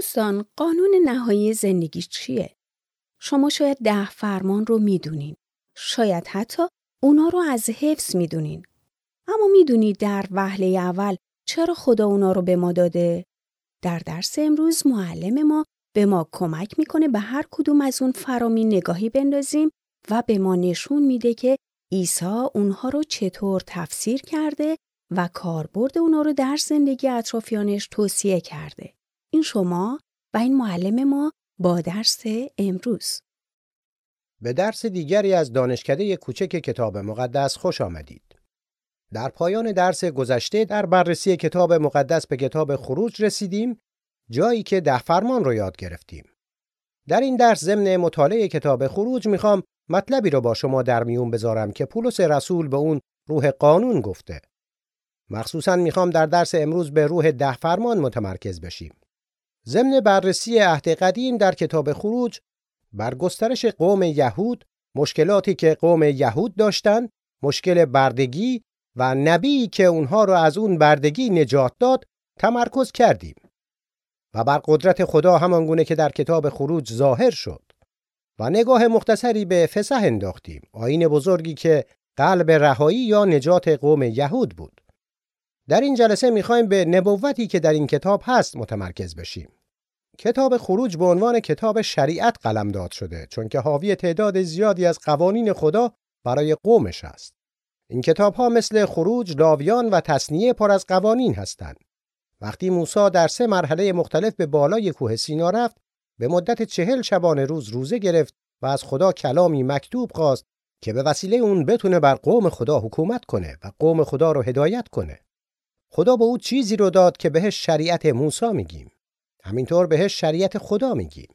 دوستان قانون نهایی زندگی چیه؟ شما شاید ده فرمان رو می‌دونین. شاید حتی اونا رو از حفظ می‌دونین. اما می‌دونید در وهله اول چرا خدا اونا رو به ما داده؟ در درس امروز معلم ما به ما کمک می‌کنه به هر کدوم از اون فرامین نگاهی بندازیم و به ما نشون میده که عیسی اونها رو چطور تفسیر کرده و کاربرد اونا رو در زندگی اطرافیانش توصیه کرده. این شما و این معلم ما با درس امروز. به درس دیگری از دانشکده کوچک کتاب مقدس خوش آمدید. در پایان درس گذشته در بررسی کتاب مقدس به کتاب خروج رسیدیم جایی که ده فرمان رو یاد گرفتیم. در این درس ضمن مطالعه کتاب خروج می‌خوام مطلبی رو با شما در میون بذارم که پولس رسول به اون روح قانون گفته. مخصوصا می‌خوام در درس امروز به روح ده فرمان متمرکز بشیم. ضمن بررسی عهد قدیم در کتاب خروج بر گسترش قوم یهود مشکلاتی که قوم یهود داشتند مشکل بردگی و نبی که اونها رو از اون بردگی نجات داد تمرکز کردیم و بر قدرت خدا همان گونه که در کتاب خروج ظاهر شد و نگاه مختصری به فسح انداختیم آین بزرگی که قلب رهایی یا نجات قوم یهود بود. در این جلسه می‌خوایم به نبوتی که در این کتاب هست متمرکز بشیم کتاب خروج به عنوان کتاب شریعت قلمداد شده چون که حاوی تعداد زیادی از قوانین خدا برای قومش است این کتاب ها مثل خروج، لاویان و تصنیه پر از قوانین هستند. وقتی موسی در سه مرحله مختلف به بالای کوه سینا رفت، به مدت چهل شبانه روز روزه گرفت و از خدا کلامی مکتوب خواست که به وسیله اون بتونه بر قوم خدا حکومت کنه و قوم خدا رو هدایت کنه. خدا به او چیزی رو داد که بهش شریعت موسی میگیم. همینطور بهش شریعت خدا میگیم.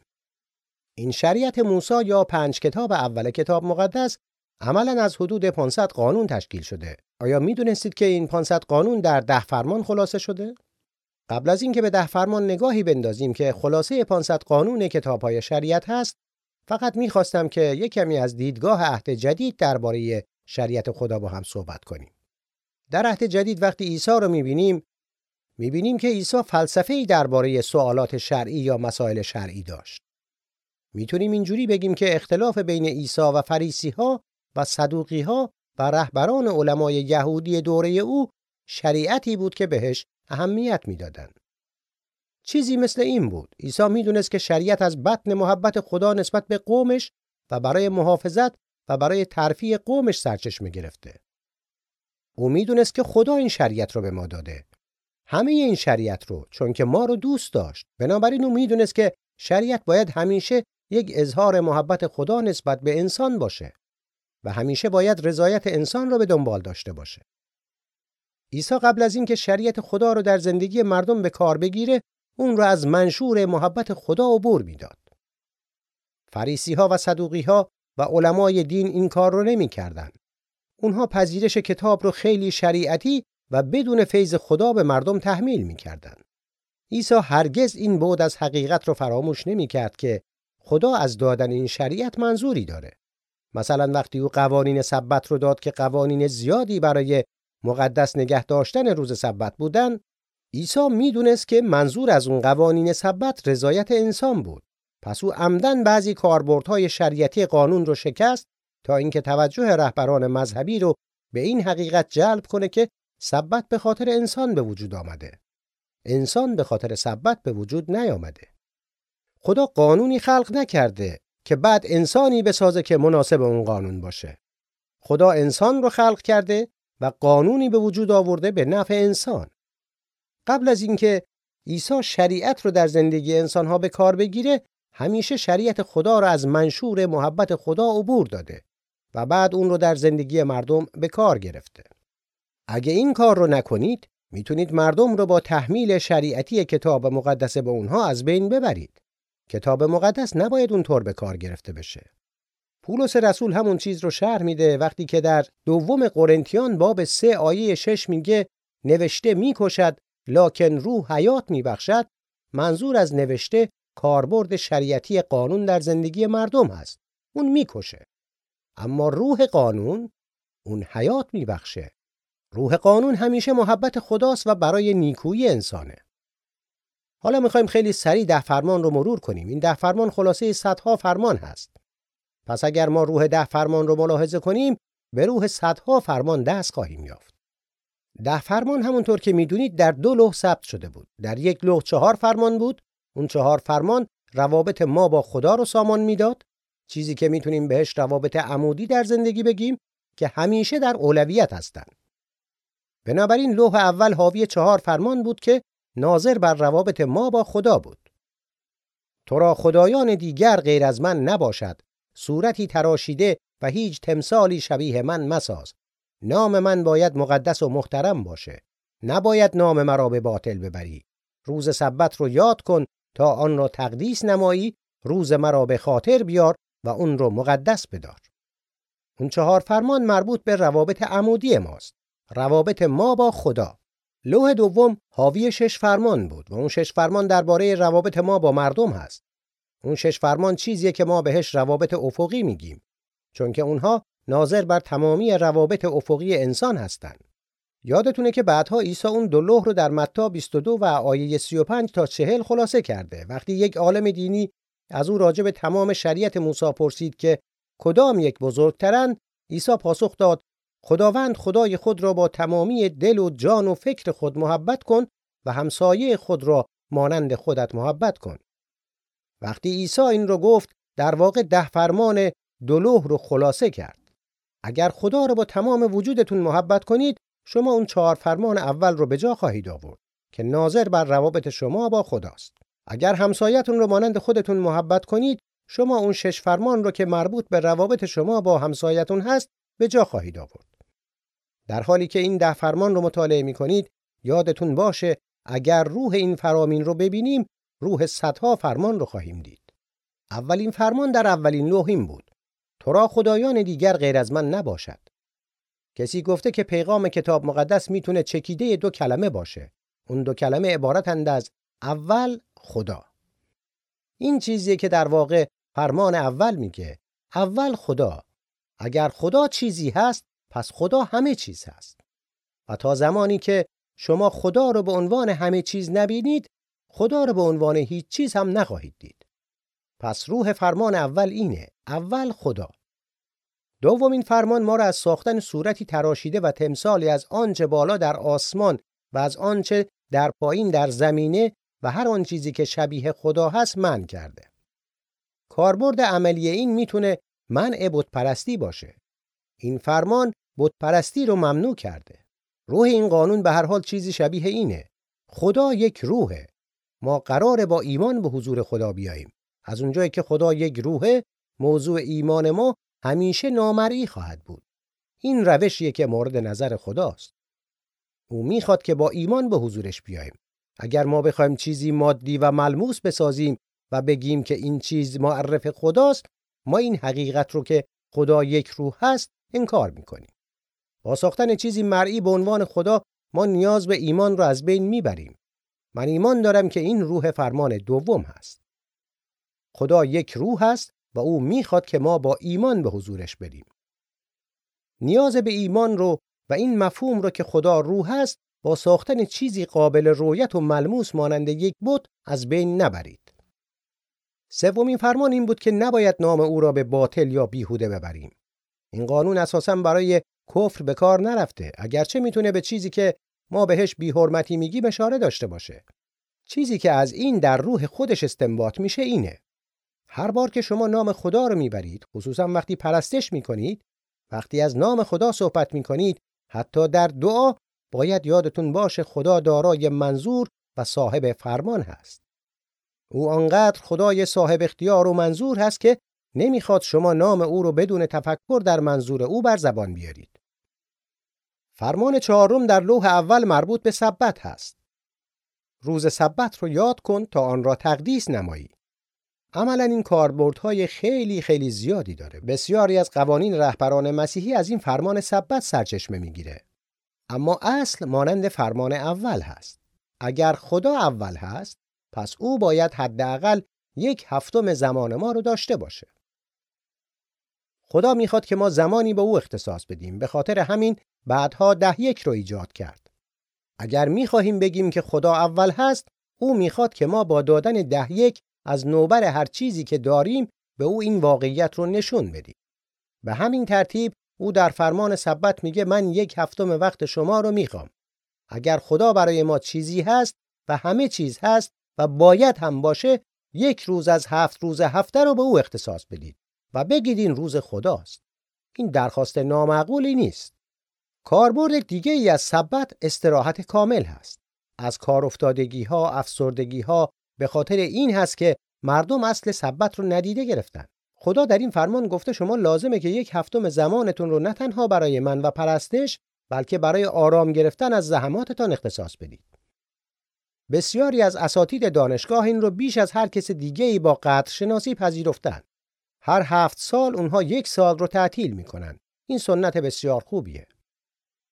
این شریعت موسی یا پنج کتاب اول کتاب مقدس عملا از حدود 500 قانون تشکیل شده. آیا می‌دونستید که این 500 قانون در ده فرمان خلاصه شده؟ قبل از اینکه به ده فرمان نگاهی بندازیم که خلاصه 500 قانون کتابهای شریعت هست، فقط می‌خواستم که یک کمی از دیدگاه عهد جدید درباره شریعت خدا با هم صحبت کنیم. در عهد جدید وقتی عیسی رو می‌بینیم، می‌بینیم که عیسی فلسفه‌ای درباره سوالات شرعی یا مسائل شرعی داشت. می‌تونیم اینجوری بگیم که اختلاف بین عیسی و فریسی ها و صدوقی ها و رهبران علمای یهودی دوره او شریعتی بود که بهش اهمیت می‌دادند. چیزی مثل این بود. عیسی می‌دونست که شریعت از بطن محبت خدا نسبت به قومش و برای محافظت و برای ترفیع قومش سرچشمه گرفته. او می‌دونست که خدا این شریعت رو به ما داده. همه این شریعت رو چون که ما رو دوست داشت. بنابراین او می‌دونست که شریعت باید همیشه یک اظهار محبت خدا نسبت به انسان باشه. و همیشه باید رضایت انسان را به دنبال داشته باشه. عیسی قبل از اینکه شریعت خدا رو در زندگی مردم به کار بگیره، اون را از منشور محبت خدا عبور می‌داد. فریسی ها و صدوقی ها و علمای دین این کار رو نمی‌کردند. اونها پذیرش کتاب رو خیلی شریعتی و بدون فیض خدا به مردم تحمیل می‌کردند. عیسی هرگز این بود از حقیقت رو فراموش نمی‌کرد که خدا از دادن این شریعت منظوری داره. مثلا وقتی او قوانین سبت رو داد که قوانین زیادی برای مقدس نگه داشتن روز سبت بودن عیسی می‌دونست که منظور از اون قوانین سبت رضایت انسان بود پس او عمدن بعضی کاربردهای شریعتی قانون رو شکست تا اینکه توجه رهبران مذهبی رو به این حقیقت جلب کنه که سبت به خاطر انسان به وجود آمده انسان به خاطر سبت به وجود نیامده خدا قانونی خلق نکرده که بعد انسانی بسازه که مناسب اون قانون باشه. خدا انسان رو خلق کرده و قانونی به وجود آورده به نفع انسان. قبل از اینکه عیسی شریعت رو در زندگی انسانها به کار بگیره، همیشه شریعت خدا رو از منشور محبت خدا عبور داده و بعد اون رو در زندگی مردم به کار گرفته. اگه این کار رو نکنید، می‌تونید مردم رو با تحمیل شریعتی کتاب مقدس به اونها از بین ببرید. کتاب مقدس نباید اونطور به کار گرفته بشه. پولس رسول همون چیز رو شرح میده وقتی که در دوم قرنتیان باب سه آیه شش میگه نوشته می‌کشد لکن روح حیات میبخشد منظور از نوشته کاربرد شریعتی قانون در زندگی مردم هست اون می‌کشه اما روح قانون اون حیات میبخشه روح قانون همیشه محبت خداست و برای نیکویی انسانه حالا می‌خوایم خیلی سریع ده فرمان رو مرور کنیم. این ده فرمان خلاصه صدها فرمان هست. پس اگر ما روح ده فرمان رو ملاحظه کنیم به روح صدها فرمان دست خواهیم یافت. ده فرمان همونطور که می‌دونید در دو لوح ثبت شده بود. در یک لوح چهار فرمان بود. اون چهار فرمان روابط ما با خدا رو سامان می‌داد. چیزی که می‌تونیم بهش روابط عمودی در زندگی بگیم که همیشه در اولویت هستند. بنابراین لوح اول حاوی چهار فرمان بود که ناظر بر روابط ما با خدا بود. تو را خدایان دیگر غیر از من نباشد. صورتی تراشیده و هیچ تمثالی شبیه من مساز. نام من باید مقدس و محترم باشه. نباید نام مرا به باطل ببری. روز سبت رو یاد کن تا آن را تقدیس نمایی، روز مرا به خاطر بیار و اون رو مقدس بدار. اون چهار فرمان مربوط به روابط عمودی ماست. روابط ما با خدا. لوح دوم حاوی شش فرمان بود و اون شش فرمان درباره روابط ما با مردم هست. اون شش فرمان چیزیه که ما بهش روابط افقی میگیم چون که اونها ناظر بر تمامی روابط افقی انسان هستند. یادتونه که بعدها عیسی اون دو لوح رو در متی 22 و آیه 35 تا 40 خلاصه کرده. وقتی یک عالم دینی از او راجع به تمام شریعت موسی پرسید که کدام یک بزرگترن، عیسی پاسخ داد خداوند خدای خود را با تمامی دل و جان و فکر خود محبت کن و همسایه خود را مانند خودت محبت کن. وقتی عیسی این رو گفت در واقع ده فرمان دلوه رو خلاصه کرد. اگر خدا را با تمام وجودتون محبت کنید شما اون چهار فرمان اول رو به جا خواهید آورد که ناظر بر روابط شما با خداست. اگر همسایتون رو مانند خودتون محبت کنید شما اون شش فرمان رو که مربوط به روابط شما با همسایتون هست به جا خواهید آورد. در حالی که این ده فرمان رو مطالعه می کنید یادتون باشه اگر روح این فرامین رو ببینیم روح صدها فرمان رو خواهیم دید. اولین فرمان در اولین لوح بود. تو را خدایان دیگر غیر از من نباشد. کسی گفته که پیغام کتاب مقدس می‌تونه چکیده دو کلمه باشه. اون دو کلمه عبارتند از اول خدا. این چیزیه که در واقع فرمان اول میگه. اول خدا. اگر خدا چیزی هست پس خدا همه چیز هست. و تا زمانی که شما خدا رو به عنوان همه چیز نبینید خدا رو به عنوان هیچ چیز هم نخواهید دید. پس روح فرمان اول اینه. اول خدا. دومین فرمان ما را از ساختن صورتی تراشیده و تمثالی از آنچه بالا در آسمان و از آنچه در پایین در زمینه و هر آن چیزی که شبیه خدا هست من کرده. کاربرد عملی این می‌تونه منع بت پرستی باشه. این فرمان بت پرستی رو ممنوع کرده. روح این قانون به هر حال چیزی شبیه اینه. خدا یک روحه. ما قراره با ایمان به حضور خدا بیاییم. از اونجایی که خدا یک روحه، موضوع ایمان ما همیشه نامرئی خواهد بود. این روشیه که مورد نظر خداست. او می‌خواد که با ایمان به حضورش بیاییم. اگر ما بخوایم چیزی مادی و ملموس بسازیم و بگیم که این چیز معرف خداست، ما این حقیقت رو که خدا یک روح هست انکار می‌کنیم. با ساختن چیزی مرئی به عنوان خدا ما نیاز به ایمان رو از بین می‌بریم. من ایمان دارم که این روح فرمان دوم هست. خدا یک روح است و او می‌خواد که ما با ایمان به حضورش بریم. نیاز به ایمان رو و این مفهوم رو که خدا روح است با ساختن چیزی قابل رویت و ملموس مانند یک بت از بین نبرید. سومین فرمان این بود که نباید نام او را به باطل یا بیهوده ببریم. این قانون اساسا برای کفر به کار نرفته اگرچه می‌تونه به چیزی که ما بهش بیحرمتی میگی اشاره داشته باشه. چیزی که از این در روح خودش استنباط میشه اینه. هر بار که شما نام خدا رو می‌برید خصوصا وقتی پرستش می‌کنید وقتی از نام خدا صحبت می‌کنید حتی در دعا باید یادتون باشه خدا دارای منظور و صاحب فرمان هست. او آنقدر خدای صاحب اختیار و منظور هست که نمی‌خواد شما نام او رو بدون تفکر در منظور او بر زبان بیارید. فرمان چهارم در لوح اول مربوط به سبت هست. روز سبت رو یاد کن تا آن را تقدیس نمایی. عملا این کاربردهای خیلی خیلی زیادی داره. بسیاری از قوانین رهبران مسیحی از این فرمان سبت سرچشمه می‌گیره. اما اصل مانند فرمان اول هست. اگر خدا اول هست، پس او باید حداقل یک هفتم زمان ما رو داشته باشه. خدا می‌خواد که ما زمانی به او اختصاص بدیم. به خاطر همین بعدها ده یک رو ایجاد کرد. اگر می‌خواهیم بگیم که خدا اول هست، او می‌خواد که ما با دادن ده یک از نوبر هر چیزی که داریم به او این واقعیت رو نشون بدیم. به همین ترتیب او در فرمان سبت میگه من یک هفتم وقت شما رو می‌خوام. اگر خدا برای ما چیزی هست و همه چیز هست و باید هم باشه یک روز از هفت روز هفته رو به او اختصاص بدید و بگید این روز خداست. این درخواست نامعقولی نیست. کاربرد دیگه ای از سبت استراحت کامل هست. از کار افتادگی ها، افسردگی ها به خاطر این هست که مردم اصل سبت رو ندیده گرفتن. خدا در این فرمان گفته شما لازمه که یک هفتم زمانتون رو نه تنها برای من و پرستش بلکه برای آرام گرفتن از زحماتتان اختصاص بدید. بسیاری از اساتید دانشگاه این رو بیش از هر کس دیگه ای با قدر شناسی پذیرفتن. هر هفت سال اونها یک سال رو تعطیل می‌کنن. این سنت بسیار خوبیه.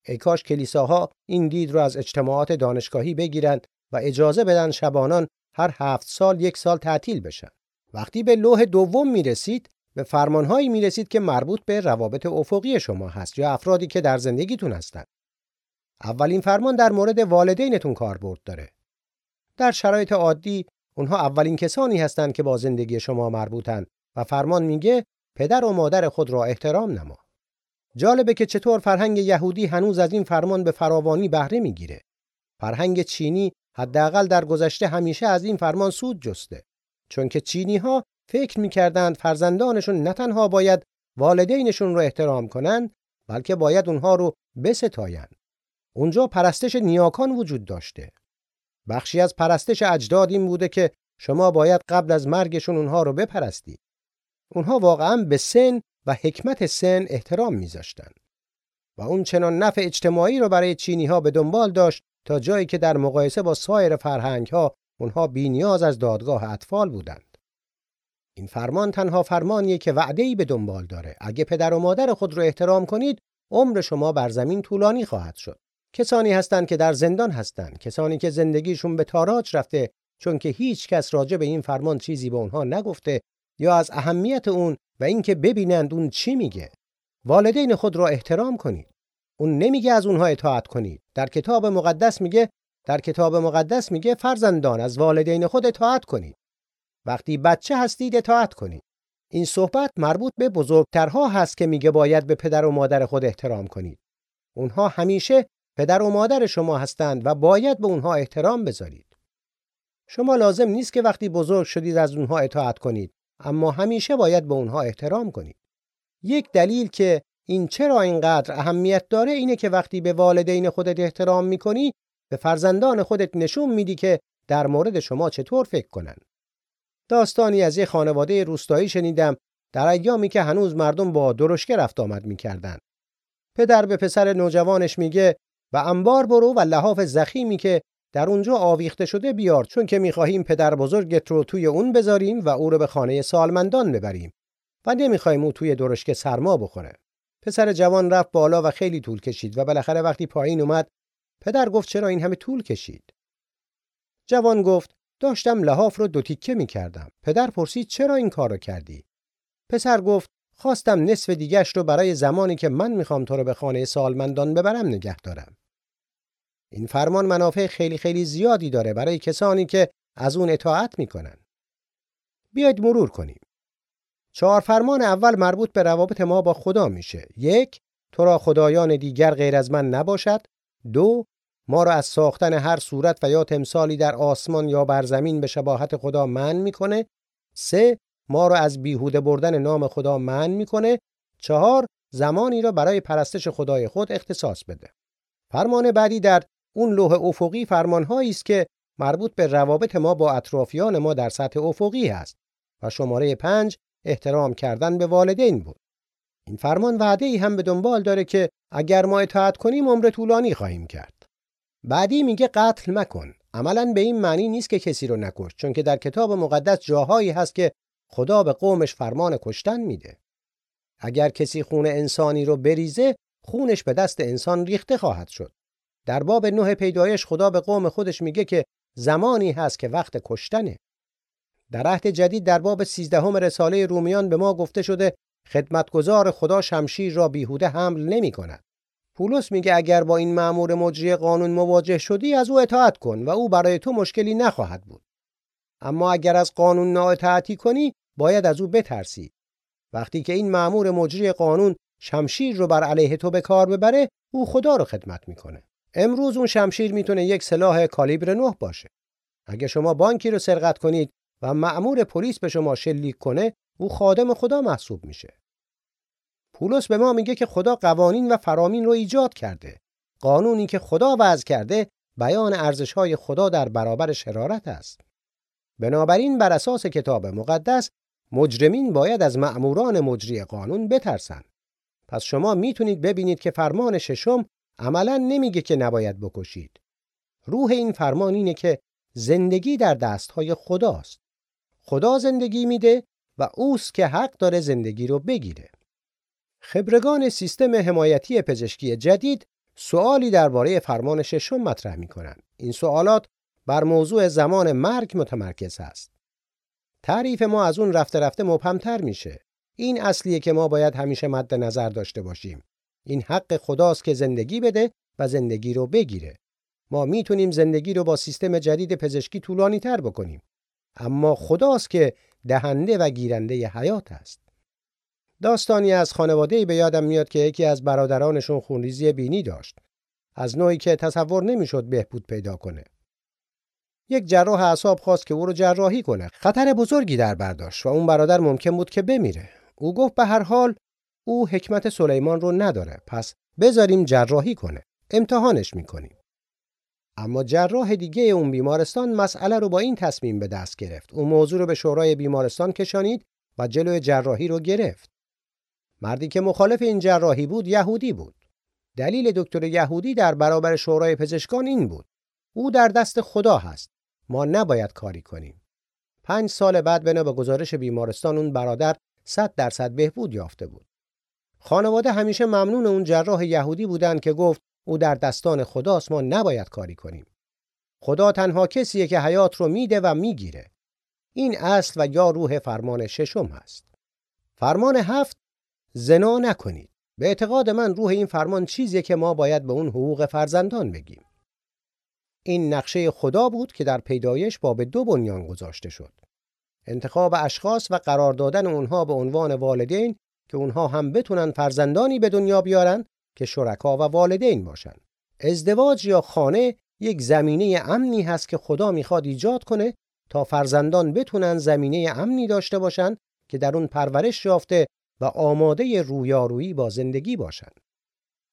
ای کاش کلیساها این دید رو از اجتماعات دانشگاهی بگیرند و اجازه بدن شبانان هر هفت سال یک سال تعطیل بشن. وقتی به لوح دوم می رسید به فرمانهایی می رسید که مربوط به روابط افقی شما هست یا افرادی که در زندگیتون هستند. اولین فرمان در مورد والدینتون کاربرد داره. در شرایط عادی اونها اولین کسانی هستند که با زندگی شما مربوطن و فرمان میگه پدر و مادر خود را احترام نما. جالبه که چطور فرهنگ یهودی هنوز از این فرمان به فراوانی بهره می‌گیره. فرهنگ چینی حداقل در گذشته همیشه از این فرمان سود جسته. چون که چینی ها فکر می‌کردند فرزندانشون نه تنها باید والدینشون رو احترام کنند بلکه باید اونها رو بستایند. اونجا پرستش نیاکان وجود داشته. بخشی از پرستش اجداد این بوده که شما باید قبل از مرگشون اونها رو بپرستید. اونها واقعا به سن و حکمت سن احترام میذاشتن و اون چنان نفع اجتماعی رو برای چینی ها به دنبال داشت تا جایی که در مقایسه با سایر فرهنگ ها اونها بینیاز از دادگاه اطفال بودند. این فرمان تنها فرمانیه که وعده‌ای به دنبال داره. اگه پدر و مادر خود رو احترام کنید، عمر شما بر زمین طولانی خواهد شد. کسانی هستند که در زندان هستند، کسانی که زندگیشون به تاراج رفته چون که هیچ کس راجع به این فرمان چیزی به اونها نگفته یا از اهمیت اون و اینکه ببینند اون چی میگه. والدین خود را احترام کنید. اون نمیگه از اونها اطاعت کنید. در کتاب مقدس میگه در کتاب مقدس میگه فرزندان از والدین خود اطاعت کنید. وقتی بچه هستید اطاعت کنید. این صحبت مربوط به بزرگترها هست که میگه باید به پدر و مادر خود احترام کنید. اونها همیشه پدر و مادر شما هستند و باید به اونها احترام بذارید. شما لازم نیست که وقتی بزرگ شدید از اونها اطاعت کنید اما همیشه باید به اونها احترام کنید. یک دلیل که این چرا اینقدر اهمیت داره اینه که وقتی به والدین خودت احترام می‌کنی به فرزندان خودت نشون میدی که در مورد شما چطور فکر کنن. داستانی از یک خانواده روستایی شنیدم در ایامی که هنوز مردم با درشکه رفت آمد می‌کردن. پدر به پسر نوجوانش میگه و انبار برو و لحاف زخیمی که در اونجا آویخته شده بیار چون که می‌خواهیم پدر بزرگت رو توی اون بذاریم و او رو به خانه سالمندان ببریم و نمی‌خوایم او توی درشکه سرما بخوره. پسر جوان رفت بالا و خیلی طول کشید و بالاخره وقتی پایین اومد پدر گفت چرا این همه طول کشید؟ جوان گفت داشتم لحاف رو دو تیکه می‌کردم. پدر پرسید چرا این کار رو کردی؟ پسر گفت خواستم نصف دیگش رو برای زمانی که من می‌خوام تو رو به خانه سالمندان ببرم نگه دارم. این فرمان منافع خیلی خیلی زیادی داره برای کسانی که از اون اطاعت می‌کنن. بیاید مرور کنیم. چهار فرمان اول مربوط به روابط ما با خدا میشه. یک، تو را خدایان دیگر غیر از من نباشد. دو، ما را از ساختن هر صورت و یا تمثالی در آسمان یا بر زمین به شباهت خدا من می‌کنه. سه، ما را از بیهوده بردن نام خدا من می‌کنه. چهار، زمانی را برای پرستش خدای خود اختصاص بده. فرمان بعدی در اون لوح افقی فرمانهایی است که مربوط به روابط ما با اطرافیان ما در سطح افقی است و شماره پنج احترام کردن به والدین بود. این فرمان وعده ای هم به دنبال داره که اگر ما اطاعت کنیم عمر طولانی خواهیم کرد. بعدی میگه قتل مکن. عملا به این معنی نیست که کسی رو نکش چون که در کتاب مقدس جاهایی هست که خدا به قومش فرمان کشتن میده. اگر کسی خون انسانی رو بریزه خونش به دست انسان ریخته خواهد شد. در باب نه پیدایش خدا به قوم خودش میگه که زمانی هست که وقت کشتنه. در عهد جدید در باب سیزدهم رساله رومیان به ما گفته شده خدمتگزار خدا شمشیر را بیهوده حمل نمی کند. پولس میگه اگر با این مأمور مجری قانون مواجه شدی از او اطاعت کن و او برای تو مشکلی نخواهد بود. اما اگر از قانون نااطاعتی کنی باید از او بترسی. وقتی که این مأمور مجری قانون شمشیر رو بر علیه تو به کار ببره او خدا رو خدمت می‌کنه. امروز اون شمشیر می‌تونه یک سلاح کالیبر 9 باشه. اگه شما بانکی رو سرقت کنید و مأمور پلیس به شما شلیک کنه او خادم خدا محسوب میشه. پولس به ما میگه که خدا قوانین و فرامین رو ایجاد کرده. قانونی که خدا وضع کرده بیان ارزش‌های خدا در برابر شرارت است. بنابراین بر اساس کتاب مقدس مجرمین باید از مأموران مجری قانون بترسند. پس شما می‌تونید ببینید که فرمان ششم عملا نمیگه که نباید بکشید. روح این فرمان اینه که زندگی در دستهای خداست. خدا زندگی میده و اوست که حق داره زندگی رو بگیره. خبرگان سیستم حمایتی پزشکی جدید سوالی درباره فرمان ششم مطرح می کنند. این سوالات بر موضوع زمان مرگ متمرکز است. تعریف ما از اون رفته رفته مبهمتر میشه. این اصلیه که ما باید همیشه مد نظر داشته باشیم. این حق خداست که زندگی بده و زندگی رو بگیره. ما می‌تونیم زندگی رو با سیستم جدید پزشکی طولانی تر بکنیم. اما خداست که دهنده و گیرنده حیات است. داستانی از خانواده به یادم میاد که یکی از برادرانشون خونریزی بینی داشت. از نوعی که تصور نمی‌شد بهبود پیدا کنه. یک جراح اعصاب خواست که او رو جراحی کنه. خطر بزرگی در برداشت و اون برادر ممکن بود که بمیره. او گفت به هر حال او حکمت سلیمان رو نداره. پس بذاریم جراحی کنه. امتحانش می‌کنیم. اما جراح دیگه اون بیمارستان مسئله رو با این تصمیم به دست گرفت. اون موضوع رو به شورای بیمارستان کشانید و جلوی جراحی رو گرفت. مردی که مخالف این جراحی بود یهودی بود. دلیل دکتر یهودی در برابر شورای پزشکان این بود. او در دست خدا هست. ما نباید کاری کنیم. پنج سال بعد بنا به گزارش بیمارستان اون برادر 100 درصد بهبود یافته بود. خانواده همیشه ممنون اون جراح یهودی بودند که گفت او در دستان خداست ما نباید کاری کنیم. خدا تنها کسیه که حیات رو میده و می‌گیره. این اصل و یا روح فرمان ششم هست. فرمان هفت زنا نکنید. به اعتقاد من روح این فرمان چیزیه که ما باید به اون حقوق فرزندان بگیم. این نقشه خدا بود که در پیدایش با به دو بنیان گذاشته شد. انتخاب اشخاص و قرار دادن اونها به عنوان والدین که اونها هم بتونن فرزندانی به دنیا بیارن که شرکا و والدین باشن. ازدواج یا خانه یک زمینه امنی هست که خدا می‌خواد ایجاد کنه تا فرزندان بتونن زمینه امنی داشته باشن که در اون پرورش یافته و آماده رویارویی با زندگی باشند.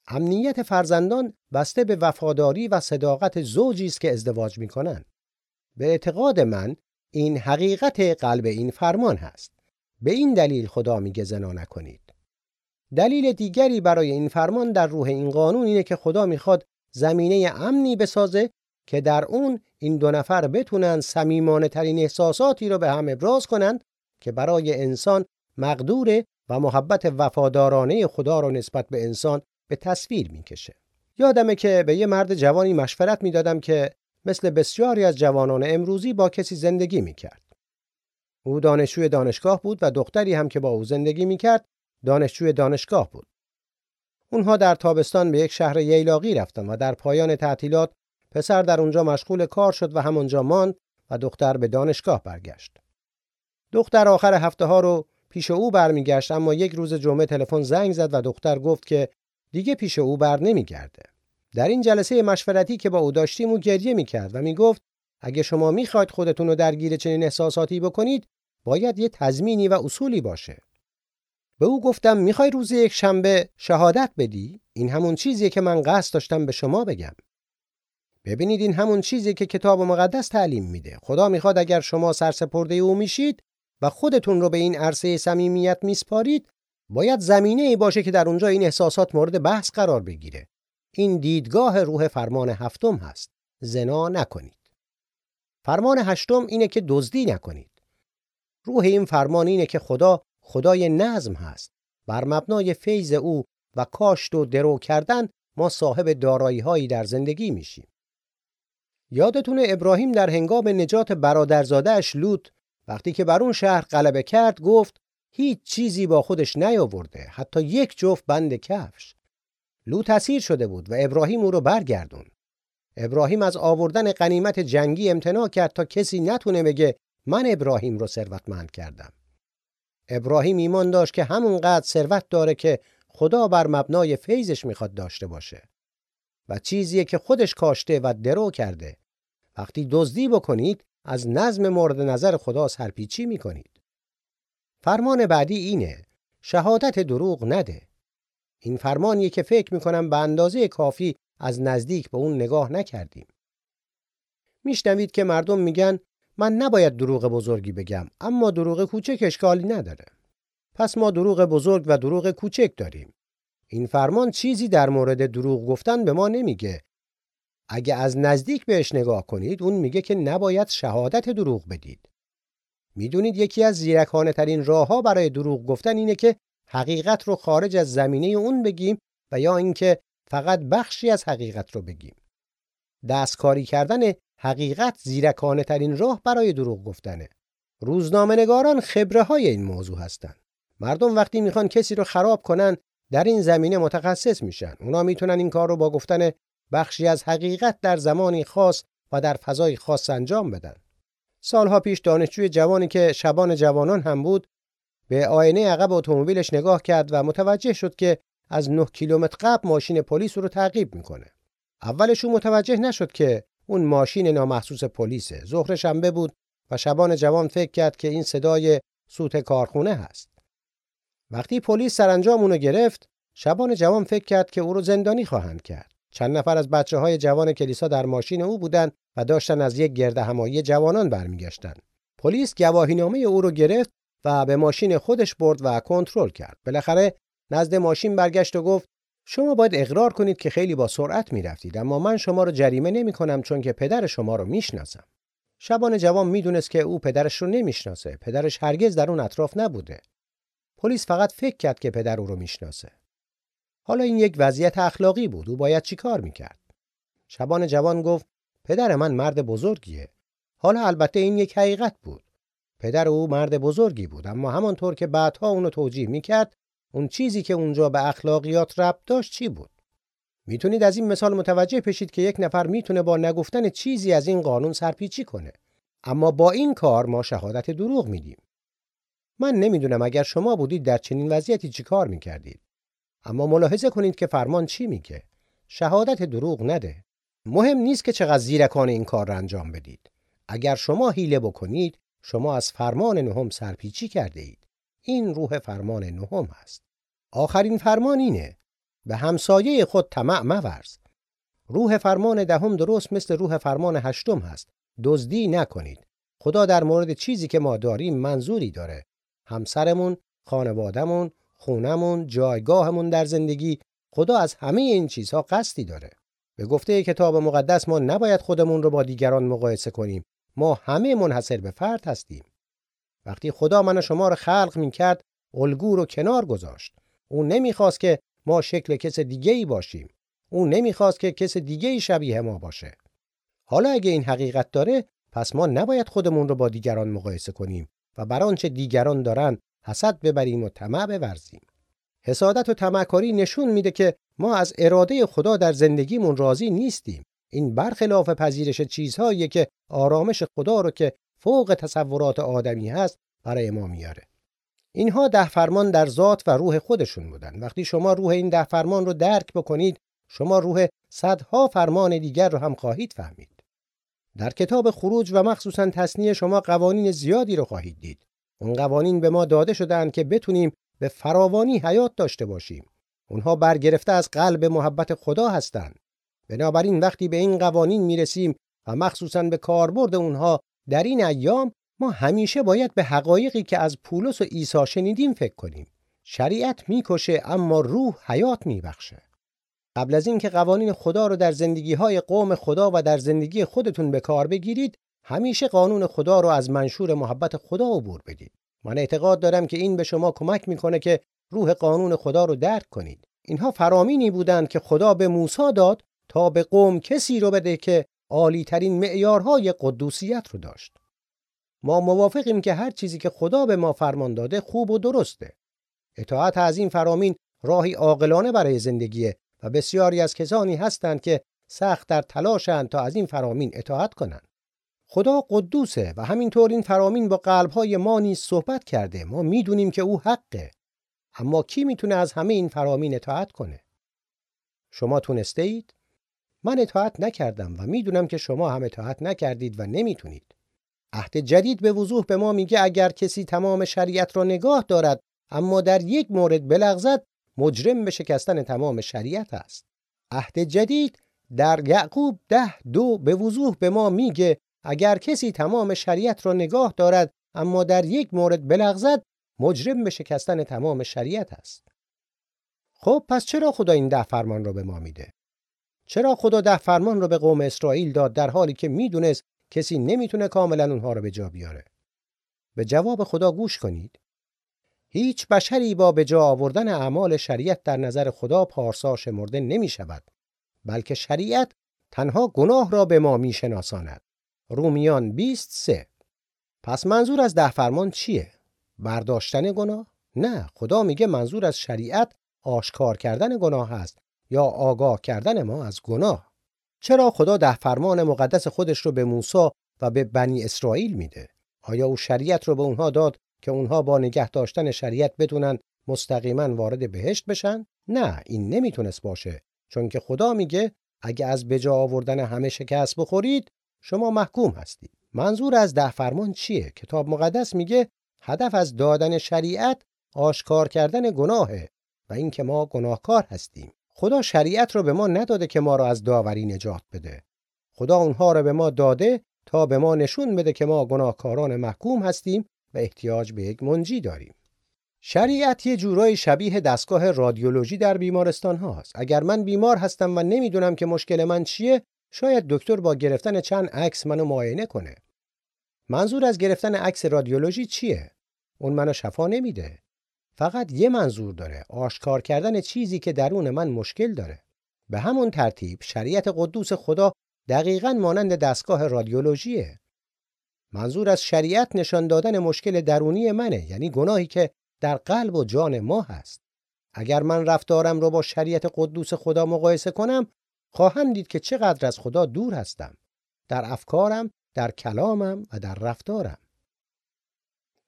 امنیت فرزندان بسته به وفاداری و صداقت زوجی است که ازدواج می کنند. به اعتقاد من این حقیقت قلب این فرمان هست. به این دلیل خدا میگه زنا نکنید. دلیل دیگری برای این فرمان در روح این قانون اینه که خدا می‌خواد زمینه امنی بسازه که در اون این دو نفر بتونن صمیمانه ترین احساساتی رو به هم ابراز کنند که برای انسان مقدوره و محبت وفادارانه خدا را نسبت به انسان به تصویر می‌کشه. یادمه که به یه مرد جوانی مشورت می‌دادم که مثل بسیاری از جوانان امروزی با کسی زندگی می‌کرد. او دانشجوی دانشگاه بود و دختری هم که با او زندگی می‌کرد دانشجوی دانشگاه بود. اونها در تابستان به یک شهر ییلاقی رفتن و در پایان تعطیلات پسر در اونجا مشغول کار شد و همونجا ماند و دختر به دانشگاه برگشت. دختر آخر هفته ها رو پیش او برمیگشت اما یک روز جمعه تلفن زنگ زد و دختر گفت که دیگه پیش او بر نمیگرده. در این جلسه مشورتی که با او داشتیم او گریه می‌کرد و می‌گفت اگه شما می‌خواید خودتون رو درگیر چنین احساساتی بکنید باید یه تضمینی و اصولی باشه. به او گفتم می‌خوای روز یک شنبه شهادت بدی؟ این همون چیزیه که من قصد داشتم به شما بگم. ببینید این همون چیزی که کتاب مقدس تعلیم میده. خدا می‌خواد اگر شما سرسپرده او میشید و خودتون رو به این عرصه صمیمیت میسپارید باید زمینه ای باشه که در اونجا این احساسات مورد بحث قرار بگیره. این دیدگاه روح فرمان هفتم هست. زنا نکنید. فرمان هشتم اینه که دزدی نکنید. روح این فرمان اینه که خدا خدای نظم هست. بر مبنای فیض او و کاشت و درو کردن ما صاحب دارایی هایی در زندگی میشیم. یادتونه ابراهیم در هنگام نجات برادرزادهش لوط وقتی که بر اون شهر غلبه کرد گفت هیچ چیزی با خودش نیاورده حتی یک جفت بند کفش لوط اسیر شده بود و ابراهیم او رو برگردون. ابراهیم از آوردن غنیمت جنگی امتناع کرد تا کسی نتونه بگه من ابراهیم رو ثروتمند کردم. ابراهیم ایمان داشت که همونقدر ثروت داره که خدا بر مبنای فیضش می‌خواد داشته باشه و چیزیه که خودش کاشته و درو کرده. وقتی دزدی بکنید از نظم مورد نظر خدا سرپیچی می‌کنید. فرمان بعدی اینه شهادت دروغ نده. این فرمانیه که فکر می‌کنم به اندازه کافی از نزدیک به اون نگاه نکردیم. میشنوید که مردم میگن من نباید دروغ بزرگی بگم اما دروغ کوچک اشکالی نداره. پس ما دروغ بزرگ و دروغ کوچک داریم. این فرمان چیزی در مورد دروغ گفتن به ما نمیگه. اگه از نزدیک بهش نگاه کنید اون میگه که نباید شهادت دروغ بدید. می‌دونید یکی از زیرکانه ترین راه ها برای دروغ گفتن اینه که حقیقت رو خارج از زمینه اون بگیم و یا اینکه فقط بخشی از حقیقت رو بگیم. دستکاری کردن حقیقت زیرکانه ترین راه برای دروغ گفتنه. روزنامه نگاران خبره های این موضوع هستند. مردم وقتی می‌خوان کسی رو خراب کنن در این زمینه متخصص میشن. اونا می‌تونن این کار رو با گفتن بخشی از حقیقت در زمانی خاص و در فضای خاص انجام بدن. سالها پیش دانشجوی جوانی که شبان جوانان هم بود به آینه عقب اتومبیلش نگاه کرد و متوجه شد که از 9 کیلومتر قبل ماشین پلیس رو تعقیب می‌کنه. اولش او متوجه نشد که اون ماشین نامحسوس پلیسه. ظهر شنبه بود و شبان جوان فکر کرد که این صدای سوت کارخونه هست. وقتی پلیس سرانجام اونو گرفت، شبان جوان فکر کرد که او رو زندانی خواهند کرد. چند نفر از بچه های جوان کلیسا در ماشین او بودند و داشتن از یک گرد همایی جوانان برمیگشتند. پلیس گواهینامه او رو گرفت و به ماشین خودش برد و کنترل کرد. بالاخره نزد ماشین برگشت و گفت شما باید اقرار کنید که خیلی با سرعت می‌رفتید اما من شما رو جریمه نمی کنم چون که پدر شما رو می‌شناسم. شبان جوان می‌دونست که او پدرش رو نمی‌شناسه. پدرش هرگز در اون اطراف نبوده. پلیس فقط فکر کرد که پدر او رو می‌شناسه. حالا این یک وضعیت اخلاقی بود. او باید چیکار می‌کرد؟ شبان جوان گفت پدر من مرد بزرگیه. حالا البته این یک حقیقت بود. پدر او مرد بزرگی بود اما همانطور که بعدها اونو توجیه می‌کرد اون چیزی که اونجا به اخلاقیات ربط داشت چی بود می‌تونید از این مثال متوجه بشید که یک نفر می‌تونه با نگفتن چیزی از این قانون سرپیچی کنه اما با این کار ما شهادت دروغ میدیم من نمی‌دونم اگر شما بودید در چنین وضعیتی چی کار می‌کردید اما ملاحظه کنید که فرمان چی میگه شهادت دروغ نده مهم نیست که چقدر زیرکانه این کار را انجام بدید اگر شما حیله بکنید شما از فرمان نهم سرپیچی کرده اید. این روح فرمان نهم است. آخرین فرمان اینه به همسایه خود طمع مورز. روح فرمان دهم درست مثل روح فرمان هشتم هست. دزدی نکنید. خدا در مورد چیزی که ما داریم منظوری داره. همسرمون، خانوادهمون، خونمون، جایگاهمون در زندگی خدا از همه این چیزها قصدی داره. به گفته کتاب مقدس ما نباید خودمون رو با دیگران مقایسه کنیم. ما همه منحصر به فرد هستیم. وقتی خدا من و شما رو خلق می کرد الگو رو کنار گذاشت. او نمی‌خواست که ما شکل کس دیگه ای باشیم. او نمی‌خواست که کس دیگه ای شبیه ما باشه. حالا اگه این حقیقت داره پس ما نباید خودمون رو با دیگران مقایسه کنیم و بر آنچه دیگران دارن حسد ببریم و طمع بورزیم. حسادت و طمعکاری نشون میده که ما از اراده خدا در زندگیمون راضی نیستیم. این برخلاف پذیرش چیزهایی که آرامش خدا رو که فوق تصورات آدمی هست برای ما میاره. اینها ده فرمان در ذات و روح خودشون بودن. وقتی شما روح این ده فرمان رو درک بکنید شما روح صدها فرمان دیگر رو هم خواهید فهمید. در کتاب خروج و مخصوصا تصنیه شما قوانین زیادی رو خواهید دید. اون قوانین به ما داده شدن که بتونیم به فراوانی حیات داشته باشیم اونها برگرفته از قلب محبت خدا هستند بنابراین وقتی به این قوانین می‌رسیم و مخصوصا به کاربرد اونها در این ایام ما همیشه باید به حقایقی که از پولس و عیسی شنیدیم فکر کنیم. شریعت می‌کشه اما روح حیات میبخشه. قبل از اینکه قوانین خدا رو در زندگی های قوم خدا و در زندگی خودتون به کار بگیرید، همیشه قانون خدا رو از منشور محبت خدا عبور بدید. من اعتقاد دارم که این به شما کمک می‌کنه که روح قانون خدا رو درک کنید. اینها فرامینی بودند که خدا به موسی داد تا به قوم کسی رو بده که عالی ترین معیارهای قدوسیت رو داشت. ما موافقیم که هر چیزی که خدا به ما فرمان داده خوب و درسته. اطاعت از این فرامین راهی عاقلانه برای زندگیه و بسیاری از کسانی هستند که سخت در تلاشند تا از این فرامین اطاعت کنند. خدا قدوسه و همینطور این فرامین با قلبهای ما نیز صحبت کرده. ما می‌دونیم که او حقه. اما کی می‌تونه از همه این فرامین اطاعت کنه؟ شما تونسته اید؟ من اطاعت نکردم و می‌دونم که شما هم اطاعت نکردید و نمی‌تونید. عهد جدید به وضوح به ما میگه اگر کسی تمام شریعت را نگاه دارد اما در یک مورد بلغزد مجرم به شکستن تمام شریعت است. عهد جدید در یعقوب ده دو به وضوح به ما میگه اگر کسی تمام شریعت را نگاه دارد اما در یک مورد بلغزد مجرم به شکستن تمام شریعت است. خب پس چرا خدا این ده فرمان را به ما میده؟ چرا خدا ده فرمان را به قوم اسرائیل داد در حالی که می‌دونست کسی نمی‌تونه کاملا اونها را به جا بیاره؟ به جواب خدا گوش کنید. هیچ بشری با به جا آوردن اعمال شریعت در نظر خدا پارسا شمرده نمی شود بلکه شریعت تنها گناه را به ما می شناساند. رومیان 23 پس منظور از ده فرمان چیه؟ برداشتن گناه؟ نه خدا میگه منظور از شریعت آشکار کردن گناه است یا آگاه کردن ما از گناه. چرا خدا ده فرمان مقدس خودش رو به موسی و به بنی اسرائیل میده؟ آیا او شریعت رو به اونها داد که اونها با نگه داشتن شریعت بتونن مستقیما وارد بهشت بشن؟ نه این نمی‌تونست باشه. چون که خدا میگه اگه از بجا آوردن همه شکست بخورید شما محکوم هستید منظور از ده فرمان چیه؟ کتاب مقدس میگه هدف از دادن شریعت آشکار کردن گناهه و اینکه ما گناهکار هستیم. خدا شریعت رو به ما نداده که ما را از داوری نجات بده. خدا اونها را به ما داده تا به ما نشون بده که ما گناهکاران محکوم هستیم و احتیاج به یک منجی داریم. شریعت یه جورای شبیه دستگاه رادیولوژی در بیمارستان هاست اگر من بیمار هستم و نمی‌دونم که مشکل من چیه شاید دکتر با گرفتن چند عکس منو معاینه کنه. منظور از گرفتن عکس رادیولوژی چیه؟ اون منو شفا نمیده. فقط یه منظور داره آشکار کردن چیزی که درون من مشکل داره. به همون ترتیب شریعت قدوس خدا دقیقا مانند دستگاه رادیولوژیه. منظور از شریعت نشان دادن مشکل درونی منه یعنی گناهی که در قلب و جان ما هست. اگر من رفتارم رو با شریعت قدوس خدا مقایسه کنم خواهم دید که چقدر از خدا دور هستم. در افکارم در کلامم و در رفتارم.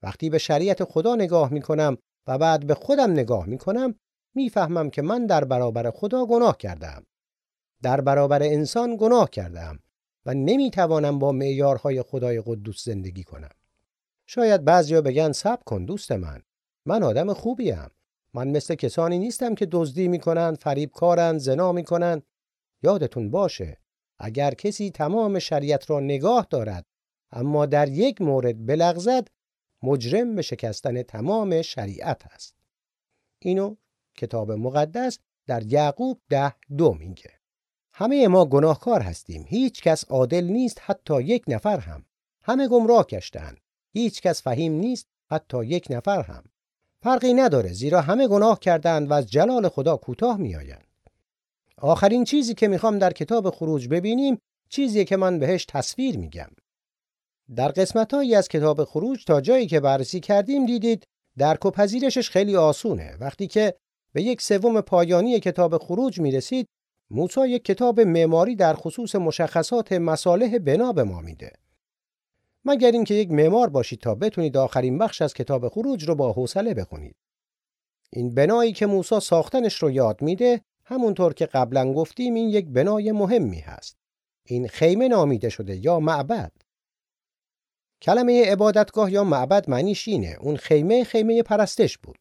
وقتی به شریعت خدا نگاه می کنم و بعد به خودم نگاه می کنم می‌فهمم که من در برابر خدا گناه کردم در برابر انسان گناه کردم و نمی‌توانم با معیارهای خدای قدوس زندگی کنم. شاید بعضیا بگن سب کن دوست من. من آدم خوبیم. من مثل کسانی نیستم که دزدی می‌کنن فریبکارن زنا می‌کنن. یادتون باشه اگر کسی تمام شریعت را نگاه دارد اما در یک مورد بلغزد مجرم به شکستن تمام شریعت است. اینو کتاب مقدس در یعقوب ده دو میگه. همه ما گناهکار هستیم هیچ کس عادل نیست حتی یک نفر هم. همه گمراه کشتن هیچ کس فهیم نیست حتی یک نفر هم. فرقی نداره زیرا همه گناه کردند و از جلال خدا کوتاه میآیند. آخرین چیزی که می‌خوام در کتاب خروج ببینیم چیزی که من بهش تصویر میگم. در قسمتهایی از کتاب خروج تا جایی که بررسی کردیم دیدید درک و پذیرشش خیلی آسونه. وقتی که به یک سوم پایانی کتاب خروج می‌رسید موسی یک کتاب معماری در خصوص مشخصات مصالح بنا به ما میده. مگر اینکه یک معمار باشید تا بتونید آخرین بخش از کتاب خروج رو با حوصله بخونید. این بنایی که موسی ساختنش رو یاد میده همونطور که قبلا گفتیم این یک بنای مهمی هست. این خیمه نامیده شده یا معبد؟ کلمه عبادتگاه یا معبد معنیش اینه. اون خیمه خیمه پرستش بود.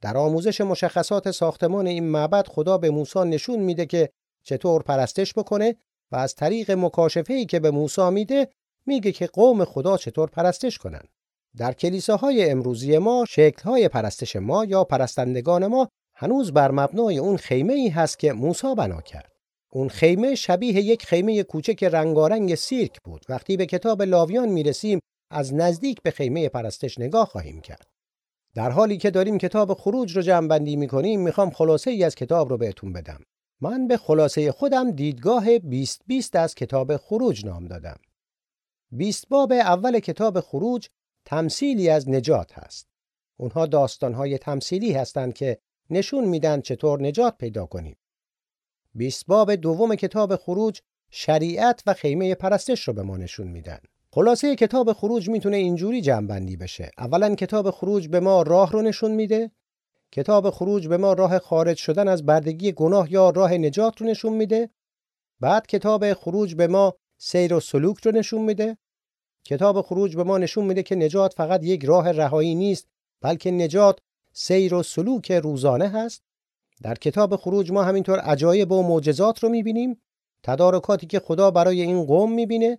در آموزش مشخصات ساختمان این معبد خدا به موسی نشون میده که چطور پرستش بکنه و از طریق مکاشفه که به موسی میده میگه که قوم خدا چطور پرستش کنن. در کلیساهای امروزی ما شکلهای پرستش ما یا پرستندگان ما هنوز بر مبنای اون خیمه ای هست که موسی بنا کرد. اون خیمه شبیه یک خیمه کوچک رنگارنگ سیرک بود. وقتی به کتاب لاویان می‌رسیم از نزدیک به خیمه پرستش نگاه خواهیم کرد. در حالی که داریم کتاب خروج رو جمع بندی می کنیم می‌خوام خلاصه ای از کتاب رو بهتون بدم. من به خلاصه خودم دیدگاه 20 20 از کتاب خروج نام دادم. 20 باب اول کتاب خروج تمثیلی از نجات هست. اونها داستانهای تمثیلی هستند که نشون میدن چطور نجات پیدا کنیم. بیست باب دوم کتاب خروج شریعت و خیمه پرستش رو به ما نشون میدن. خلاصه کتاب خروج می‌تونه اینجوری جمعبندی بشه. اولا کتاب خروج به ما راه رو نشون میده. کتاب خروج به ما راه خارج شدن از بردگی گناه یا راه نجات رو نشون میده. بعد کتاب خروج به ما سیر و سلوک رو نشون میده. کتاب خروج به ما نشون میده که نجات فقط یک راه رهایی نیست بلکه نجات سیر و سلوک روزانه هست. در کتاب خروج ما همینطور عجایب و معجزات رو می‌بینیم. تدارکاتی که خدا برای این قوم می‌بینه.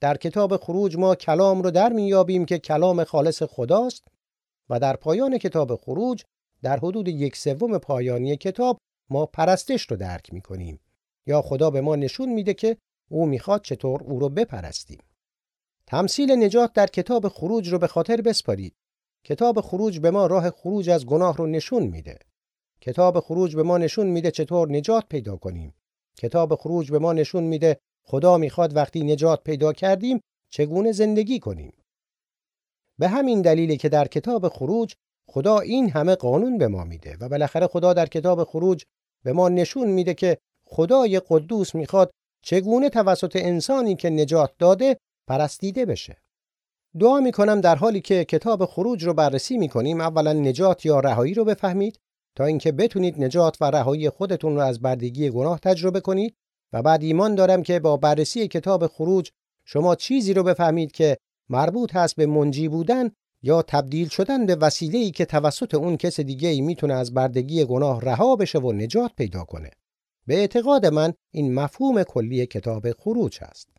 در کتاب خروج ما کلام رو در میابیم که کلام خالص خداست. و در پایان کتاب خروج در حدود یک سوم پایانی کتاب ما پرستش رو درک می‌کنیم. یا خدا به ما نشون میده که او می‌خواد چطور او رو بپرستیم. تمثیل نجات در کتاب خروج رو به خاطر بسپارید. کتاب خروج به ما راه خروج از گناه رو نشون میده کتاب خروج به ما نشون میده چطور نجات پیدا کنیم کتاب خروج به ما نشون میده خدا می‌خواد وقتی نجات پیدا کردیم چگونه زندگی کنیم. به همین دلیلی که در کتاب خروج خدا این همه قانون به ما میده و بالاخره خدا در کتاب خروج به ما نشون میده که خدای قدوس می‌خواد چگونه توسط انسانی که نجات داده پرستیده بشه. دعا می‌کنم در حالی که کتاب خروج رو بررسی می‌کنیم اولا نجات یا رهایی رو بفهمید تا اینکه بتونید نجات و رهایی خودتون رو از بردگی گناه تجربه کنید و بعد ایمان دارم که با بررسی کتاب خروج شما چیزی رو بفهمید که مربوط هست به منجی بودن یا تبدیل شدن به وسیله‌ای که توسط اون کس دیگه ای می‌تونه از بردگی گناه رها بشه و نجات پیدا کنه. به اعتقاد من این مفهوم کلی کتاب خروج است.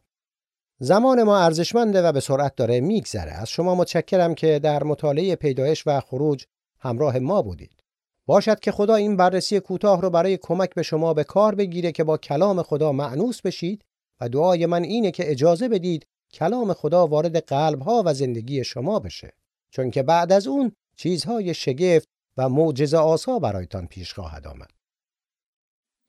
زمان ما ارزشمنده و به سرعت داره میگذره. از شما متشکرم که در مطالعه پیدایش و خروج همراه ما بودید. باشد که خدا این بررسی کوتاه رو برای کمک به شما به کار بگیره که با کلام خدا معنوس بشید و دعای من اینه که اجازه بدید کلام خدا وارد قلبها و زندگی شما بشه چون که بعد از اون چیزهای شگفت و معجزه آسا برایتان پیش خواهد آمد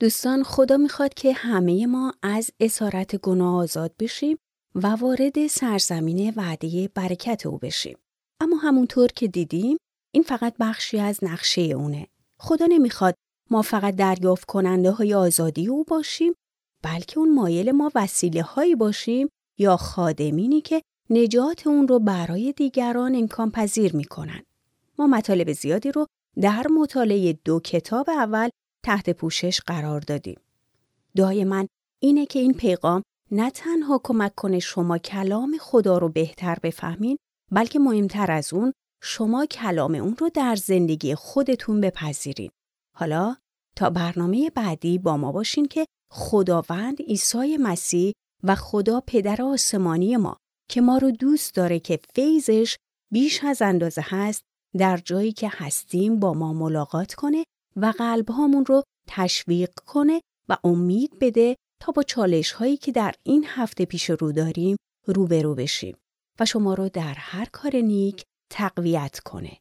دوستان خدا می‌خواد که همه ما از اسارت گناه آزاد بشیم و وارد سرزمین وعده برکت او بشیم اما همونطور که دیدیم این فقط بخشی از نقشه اونه. خدا نمی‌خواد ما فقط دریافت کننده های آزادی او باشیم بلکه اون مایل ما وسیله هایی باشیم یا خادمینی که نجات اون رو برای دیگران امکان پذیر می‌کنن. ما مطالب زیادی رو در مطالعه دو کتاب اول تحت پوشش قرار دادیم. دعای اینه که این پیغام نه تنها کمک کنه شما کلام خدا رو بهتر بفهمین بلکه مهمتر از اون شما کلام اون رو در زندگی خودتون بپذیرین. حالا تا برنامه بعدی با ما باشین که خداوند عیسی مسیح و خدا پدر آسمانی ما که ما رو دوست داره که فیضش بیش از اندازه هست در جایی که هستیم با ما ملاقات کنه و قلب هامون رو تشویق کنه و امید بده تا با چالش هایی که در این هفته پیش رو داریم روبرو بشیم و شما رو در هر کار نیک تقویت کنه.